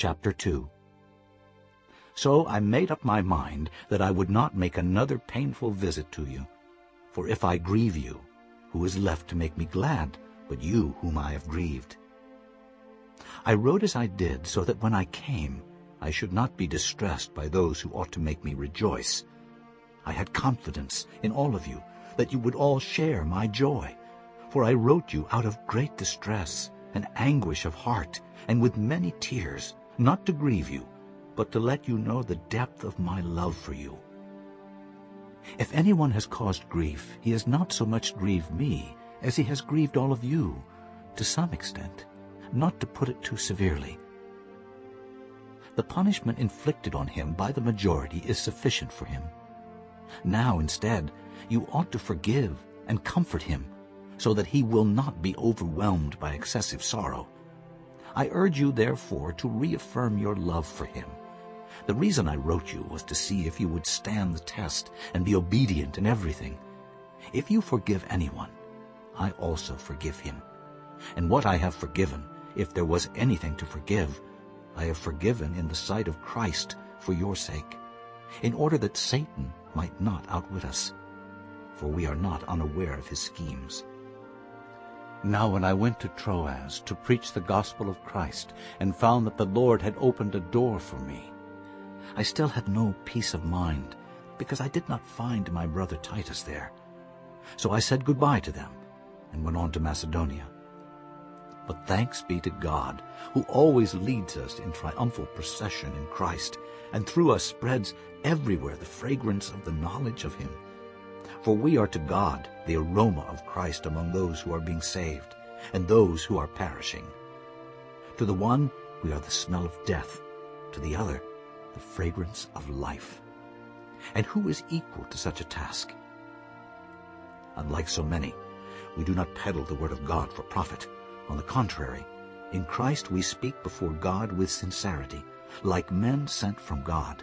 Chapter 2 So I made up my mind that I would not make another painful visit to you. For if I grieve you, who is left to make me glad but you whom I have grieved? I wrote as I did so that when I came I should not be distressed by those who ought to make me rejoice. I had confidence in all of you that you would all share my joy. For I wrote you out of great distress and anguish of heart and with many tears, not to grieve you, but to let you know the depth of my love for you. If anyone has caused grief, he has not so much grieved me as he has grieved all of you, to some extent, not to put it too severely. The punishment inflicted on him by the majority is sufficient for him. Now, instead, you ought to forgive and comfort him, so that he will not be overwhelmed by excessive sorrow. I urge you, therefore, to reaffirm your love for him. The reason I wrote you was to see if you would stand the test and be obedient in everything. If you forgive anyone, I also forgive him. And what I have forgiven, if there was anything to forgive, I have forgiven in the sight of Christ for your sake, in order that Satan might not outwit us, for we are not unaware of his schemes. Now when I went to Troas to preach the gospel of Christ and found that the Lord had opened a door for me, I still had no peace of mind because I did not find my brother Titus there. So I said goodbye to them and went on to Macedonia. But thanks be to God, who always leads us in triumphal procession in Christ, and through us spreads everywhere the fragrance of the knowledge of him. For we are to God the aroma of Christ among those who are being saved and those who are perishing. To the one we are the smell of death, to the other the fragrance of life. And who is equal to such a task? Unlike so many, we do not peddle the word of God for profit. On the contrary, in Christ we speak before God with sincerity, like men sent from God.